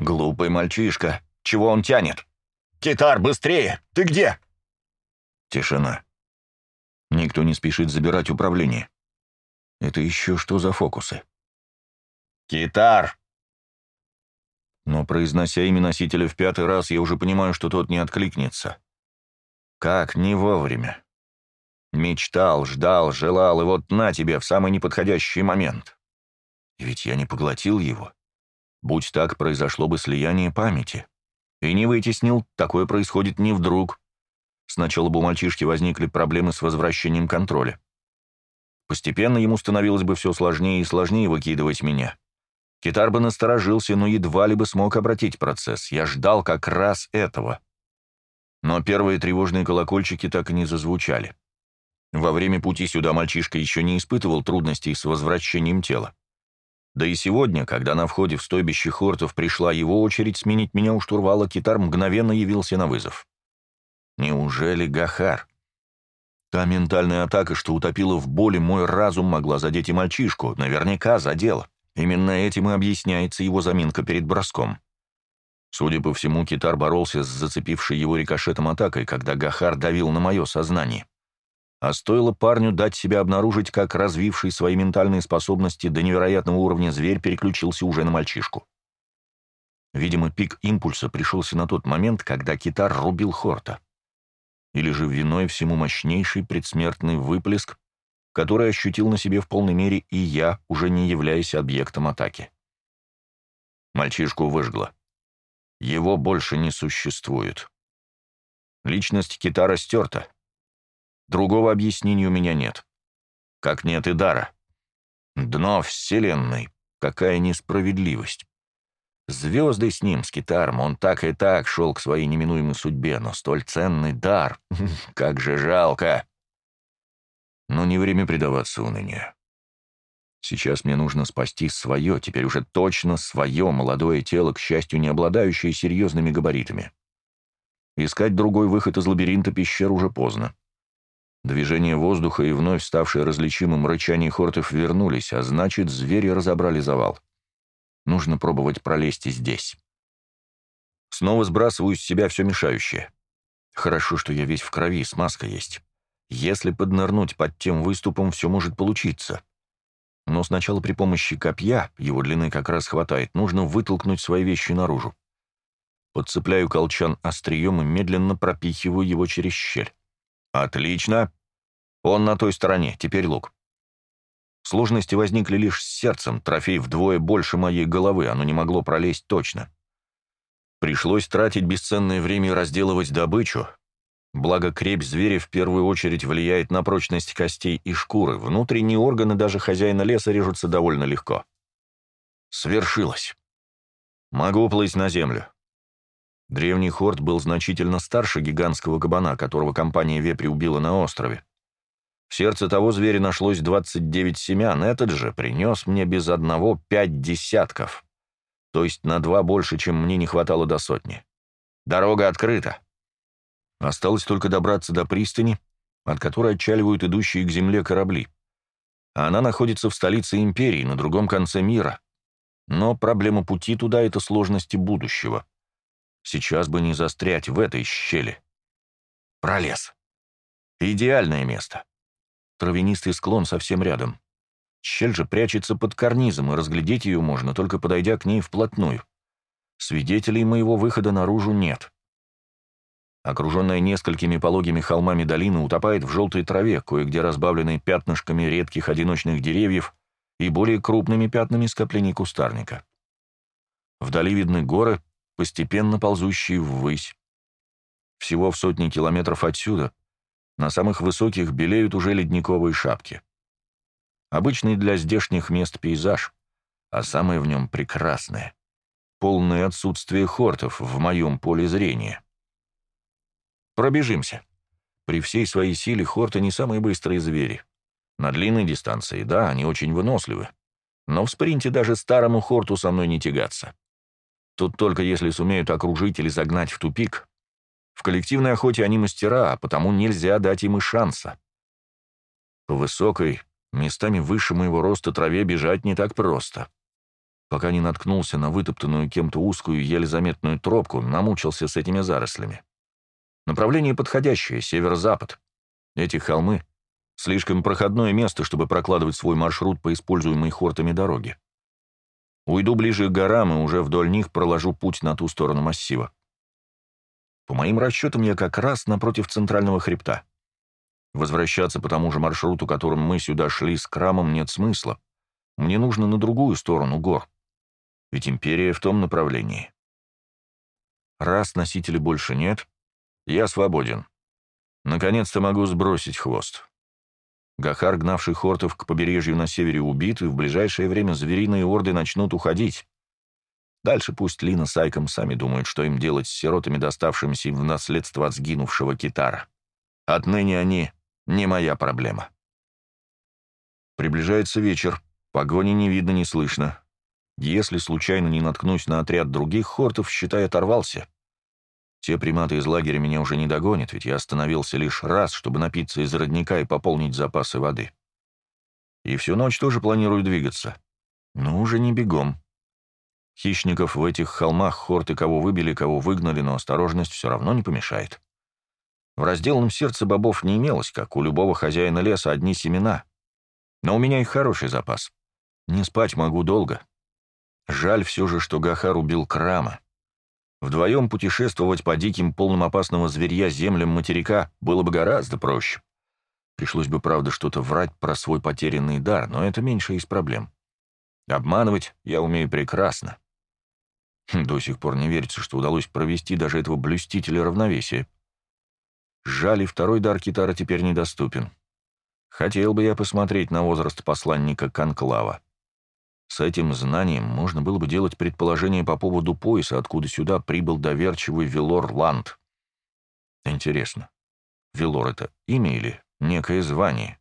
Глупый мальчишка. Чего он тянет? Китар, быстрее! Ты где? Тишина. Никто не спешит забирать управление. Это еще что за фокусы? Китар! Но, произнося имя носителя в пятый раз, я уже понимаю, что тот не откликнется. Как не вовремя. Мечтал, ждал, желал, и вот на тебе в самый неподходящий момент. Ведь я не поглотил его. Будь так, произошло бы слияние памяти. И не вытеснил, такое происходит не вдруг. Сначала бы у мальчишки возникли проблемы с возвращением контроля. Постепенно ему становилось бы все сложнее и сложнее выкидывать меня. Китар бы насторожился, но едва ли бы смог обратить процесс. Я ждал как раз этого. Но первые тревожные колокольчики так и не зазвучали. Во время пути сюда мальчишка еще не испытывал трудностей с возвращением тела. Да и сегодня, когда на входе в стойбище Хортов пришла его очередь сменить меня у штурвала, китар мгновенно явился на вызов. Неужели Гахар? Та ментальная атака, что утопила в боли мой разум, могла задеть и мальчишку, наверняка задела. Именно этим и объясняется его заминка перед броском. Судя по всему, китар боролся с зацепившей его рикошетом атакой, когда Гахар давил на мое сознание. А стоило парню дать себя обнаружить, как развивший свои ментальные способности до невероятного уровня зверь переключился уже на мальчишку. Видимо, пик импульса пришелся на тот момент, когда китар рубил Хорта. Или же виной всему мощнейший предсмертный выплеск, который ощутил на себе в полной мере и я, уже не являясь объектом атаки. Мальчишку выжгло. Его больше не существует. Личность китара стерта, Другого объяснения у меня нет. Как нет и дара. Дно Вселенной. Какая несправедливость. Звезды с ним, с китаром, он так и так шел к своей неминуемой судьбе, но столь ценный дар. Как же жалко. Но не время предаваться унынию. Сейчас мне нужно спасти свое, теперь уже точно свое молодое тело, к счастью, не обладающее серьезными габаритами. Искать другой выход из лабиринта пещер уже поздно. Движение воздуха и вновь ставшее различимым рычание хортов вернулись, а значит, звери разобрали завал. Нужно пробовать пролезть и здесь. Снова сбрасываю с себя все мешающее. Хорошо, что я весь в крови, смазка есть. Если поднырнуть под тем выступом, все может получиться. Но сначала при помощи копья, его длины как раз хватает, нужно вытолкнуть свои вещи наружу. Подцепляю колчан острием и медленно пропихиваю его через щель. «Отлично. Он на той стороне, теперь лук». Сложности возникли лишь с сердцем, трофей вдвое больше моей головы, оно не могло пролезть точно. Пришлось тратить бесценное время и разделывать добычу, благо крепь зверя в первую очередь влияет на прочность костей и шкуры, внутренние органы даже хозяина леса режутся довольно легко. Свершилось. Могу плыть на землю. Древний хорд был значительно старше гигантского кабана, которого компания Вепри убила на острове. В сердце того зверя нашлось 29 семян, этот же принес мне без одного пять десятков, то есть на два больше, чем мне не хватало до сотни. Дорога открыта. Осталось только добраться до пристани, от которой отчаливают идущие к земле корабли. Она находится в столице империи, на другом конце мира. Но проблема пути туда — это сложности будущего. Сейчас бы не застрять в этой щели. Пролез. Идеальное место. Травянистый склон совсем рядом. Щель же прячется под карнизом, и разглядеть ее можно, только подойдя к ней вплотную. Свидетелей моего выхода наружу нет. Окруженная несколькими пологими холмами долина утопает в желтой траве, кое-где разбавленной пятнышками редких одиночных деревьев и более крупными пятнами скоплений кустарника. Вдали видны горы, постепенно ползущие ввысь. Всего в сотни километров отсюда на самых высоких белеют уже ледниковые шапки. Обычный для здешних мест пейзаж, а самое в нем прекрасное — полное отсутствие хортов в моем поле зрения. Пробежимся. При всей своей силе хорты не самые быстрые звери. На длинной дистанции, да, они очень выносливы. Но в спринте даже старому хорту со мной не тягаться. Тут только если сумеют окружить или загнать в тупик. В коллективной охоте они мастера, а потому нельзя дать им и шанса. По высокой, местами выше моего роста траве бежать не так просто. пока не наткнулся на вытоптанную кем-то узкую, еле заметную тропку, намучился с этими зарослями. Направление подходящее, северо-запад. Эти холмы — слишком проходное место, чтобы прокладывать свой маршрут по используемой хортами дороге. Уйду ближе к горам и уже вдоль них проложу путь на ту сторону массива. По моим расчетам, я как раз напротив центрального хребта. Возвращаться по тому же маршруту, которым мы сюда шли с Крамом, нет смысла. Мне нужно на другую сторону гор. Ведь империя в том направлении. Раз носителей больше нет, я свободен. Наконец-то могу сбросить хвост. Гахар, гнавший хортов к побережью на севере, убит, и в ближайшее время звериные орды начнут уходить. Дальше пусть Лина с Айком сами думают, что им делать с сиротами, доставшимися им в наследство от сгинувшего китара. Отныне они не моя проблема. Приближается вечер, погони не видно, не слышно. Если случайно не наткнусь на отряд других хортов, считай, оторвался. Те приматы из лагеря меня уже не догонят, ведь я остановился лишь раз, чтобы напиться из родника и пополнить запасы воды. И всю ночь тоже планирую двигаться. Но уже не бегом. Хищников в этих холмах хорты кого выбили, кого выгнали, но осторожность все равно не помешает. В разделанном сердце бобов не имелось, как у любого хозяина леса, одни семена. Но у меня их хороший запас. Не спать могу долго. Жаль все же, что Гахар убил Крама. Вдвоем путешествовать по диким, полным опасного зверья землям материка было бы гораздо проще. Пришлось бы, правда, что-то врать про свой потерянный дар, но это меньше из проблем. Обманывать я умею прекрасно. Хм, до сих пор не верится, что удалось провести даже этого блюстителя равновесия. Жаль, и второй дар Китара теперь недоступен. Хотел бы я посмотреть на возраст посланника Конклава. С этим знанием можно было бы делать предположение по поводу пояса, откуда сюда прибыл доверчивый Велор Ланд. Интересно, Велор — это имя или некое звание?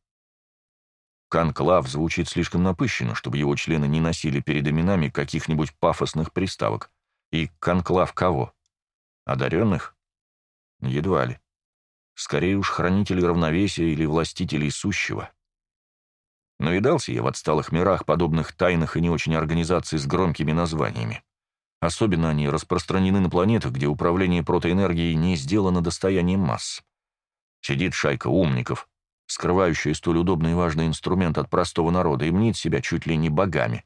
Конклав звучит слишком напыщенно, чтобы его члены не носили перед именами каких-нибудь пафосных приставок. И конклав кого? Одаренных? Едва ли. Скорее уж хранителей равновесия или властителей сущего. Но видался я в отсталых мирах подобных тайных и не очень организаций с громкими названиями. Особенно они распространены на планетах, где управление протоэнергией не сделано достоянием масс. Сидит шайка умников, скрывающая столь удобный и важный инструмент от простого народа, и мнит себя чуть ли не богами.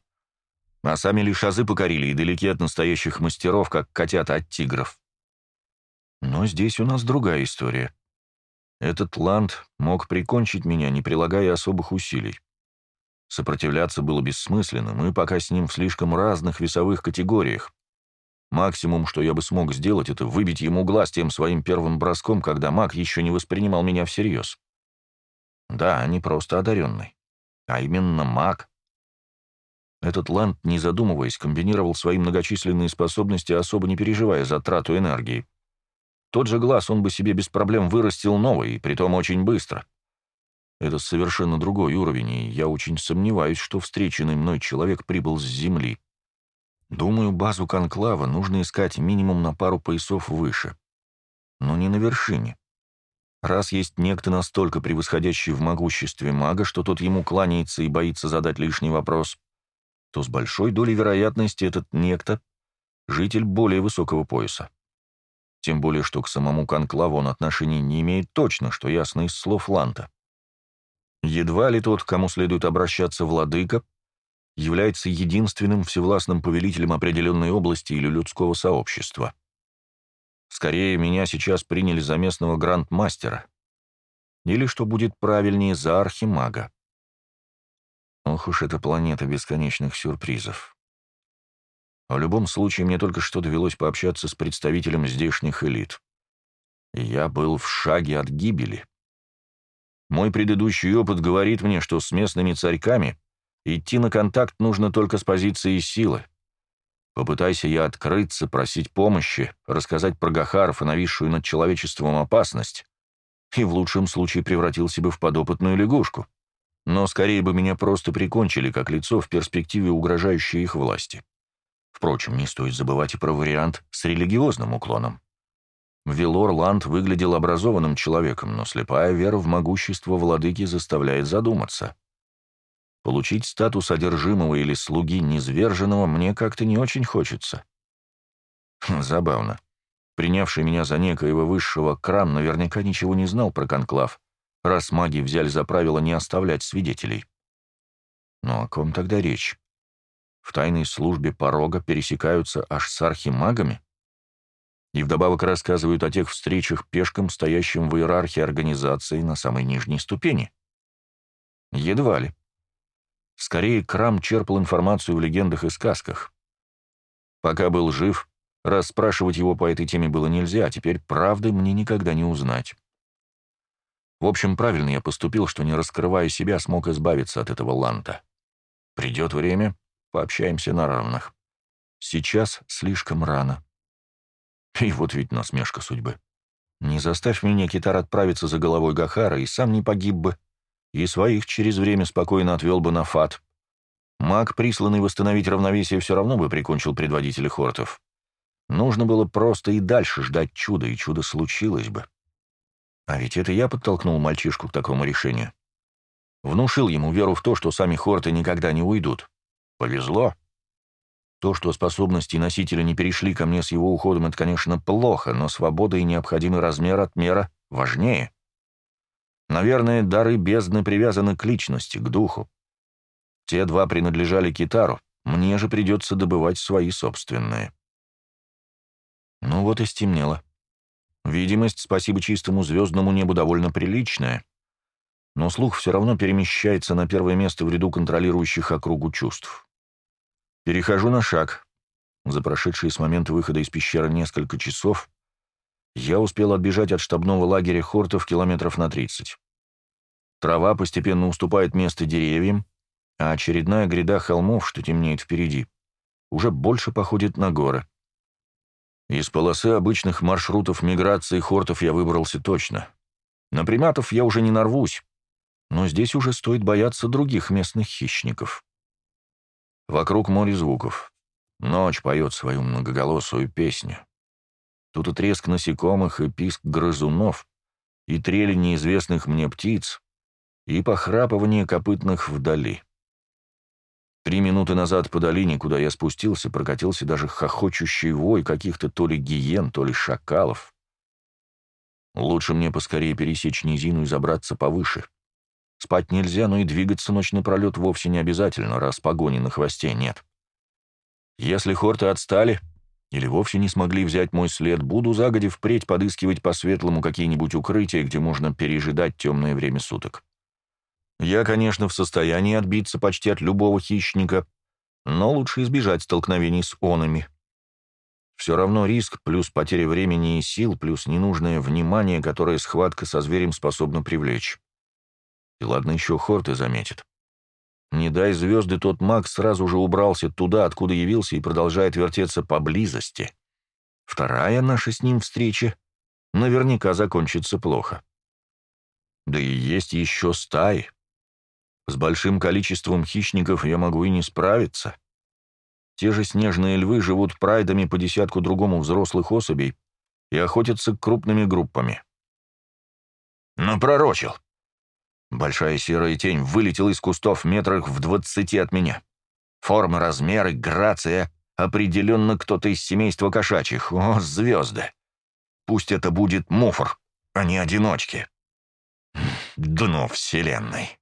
А сами лишь азы покорили и далеки от настоящих мастеров, как котята от тигров. Но здесь у нас другая история. Этот ланд мог прикончить меня, не прилагая особых усилий. Сопротивляться было бессмысленно, мы пока с ним в слишком разных весовых категориях. Максимум, что я бы смог сделать, это выбить ему глаз тем своим первым броском, когда маг еще не воспринимал меня всерьез. Да, не просто одаренный, а именно маг. Этот Ланд, не задумываясь, комбинировал свои многочисленные способности, особо не переживая за трату энергии. Тот же глаз он бы себе без проблем вырастил новый, и притом очень быстро. Это совершенно другой уровень, и я очень сомневаюсь, что встреченный мной человек прибыл с Земли. Думаю, базу Конклава нужно искать минимум на пару поясов выше. Но не на вершине. Раз есть некто настолько превосходящий в могуществе мага, что тот ему кланяется и боится задать лишний вопрос, то с большой долей вероятности этот некто — житель более высокого пояса. Тем более, что к самому конклаву он отношений не имеет точно, что ясно из слов Ланта. Едва ли тот, к кому следует обращаться владыка, является единственным всевластным повелителем определенной области или людского сообщества. Скорее, меня сейчас приняли за местного грандмастера. Или, что будет правильнее, за архимага. Ох уж эта планета бесконечных сюрпризов. В любом случае, мне только что довелось пообщаться с представителем здешних элит. Я был в шаге от гибели. Мой предыдущий опыт говорит мне, что с местными царьками идти на контакт нужно только с позиции силы. Попытайся я открыться, просить помощи, рассказать про Гахаров и нависшую над человечеством опасность, и в лучшем случае превратился бы в подопытную лягушку но скорее бы меня просто прикончили как лицо в перспективе угрожающей их власти. Впрочем, не стоит забывать и про вариант с религиозным уклоном. Вилор Ланд выглядел образованным человеком, но слепая вера в могущество владыки заставляет задуматься. Получить статус одержимого или слуги низверженного мне как-то не очень хочется. Забавно. Принявший меня за некоего высшего крам наверняка ничего не знал про конклав, раз маги взяли за правило не оставлять свидетелей. Но о ком тогда речь? В тайной службе порога пересекаются аж с архимагами? И вдобавок рассказывают о тех встречах пешкам, стоящим в иерархии организации на самой нижней ступени. Едва ли. Скорее, Крам черпал информацию в легендах и сказках. Пока был жив, расспрашивать его по этой теме было нельзя, а теперь правды мне никогда не узнать. В общем, правильно я поступил, что, не раскрывая себя, смог избавиться от этого ланта. Придет время, пообщаемся на равных. Сейчас слишком рано. И вот ведь насмешка судьбы. Не заставь меня, Китар, отправиться за головой Гахара, и сам не погиб бы и своих через время спокойно отвел бы на фат. Маг, присланный восстановить равновесие, все равно бы прикончил предводителя хортов. Нужно было просто и дальше ждать чуда, и чудо случилось бы. А ведь это я подтолкнул мальчишку к такому решению. Внушил ему веру в то, что сами хорты никогда не уйдут. Повезло. То, что способности носителя не перешли ко мне с его уходом, это, конечно, плохо, но свобода и необходимый размер отмера важнее. Наверное, дары бездны привязаны к личности, к духу. Те два принадлежали Китару, мне же придется добывать свои собственные. Ну вот и стемнело. Видимость, спасибо чистому звездному небу, довольно приличная. Но слух все равно перемещается на первое место в ряду контролирующих округу чувств. Перехожу на шаг. За прошедшие с момента выхода из пещеры несколько часов я успел отбежать от штабного лагеря Хортов километров на 30. Трава постепенно уступает место деревьям, а очередная гряда холмов, что темнеет впереди, уже больше походит на горы. Из полосы обычных маршрутов миграции Хортов я выбрался точно. На приматов я уже не нарвусь, но здесь уже стоит бояться других местных хищников. Вокруг море звуков. Ночь поет свою многоголосую песню. Тут и треск насекомых, и писк грызунов, и трели неизвестных мне птиц, и похрапывание копытных вдали. Три минуты назад по долине, куда я спустился, прокатился даже хохочущий вой каких-то то ли гиен, то ли шакалов. Лучше мне поскорее пересечь низину и забраться повыше. Спать нельзя, но и двигаться ночь напролет вовсе не обязательно, раз погони на хвосте нет. Если хорты отстали или вовсе не смогли взять мой след, буду загоди впредь подыскивать по-светлому какие-нибудь укрытия, где можно пережидать темное время суток. Я, конечно, в состоянии отбиться почти от любого хищника, но лучше избежать столкновений с онами. Все равно риск, плюс потеря времени и сил, плюс ненужное внимание, которое схватка со зверем способна привлечь. И ладно еще Хорты заметит. Не дай звезды, тот маг сразу же убрался туда, откуда явился, и продолжает вертеться поблизости. Вторая наша с ним встреча наверняка закончится плохо. Да и есть еще стаи. С большим количеством хищников я могу и не справиться. Те же снежные львы живут прайдами по десятку другому взрослых особей и охотятся крупными группами. Напророчил. Большая серая тень вылетела из кустов метрах в двадцати от меня. Форма, размеры, грация. Определенно кто-то из семейства кошачьих. О, звезды! Пусть это будет муфор, а не одиночки. Дно вселенной.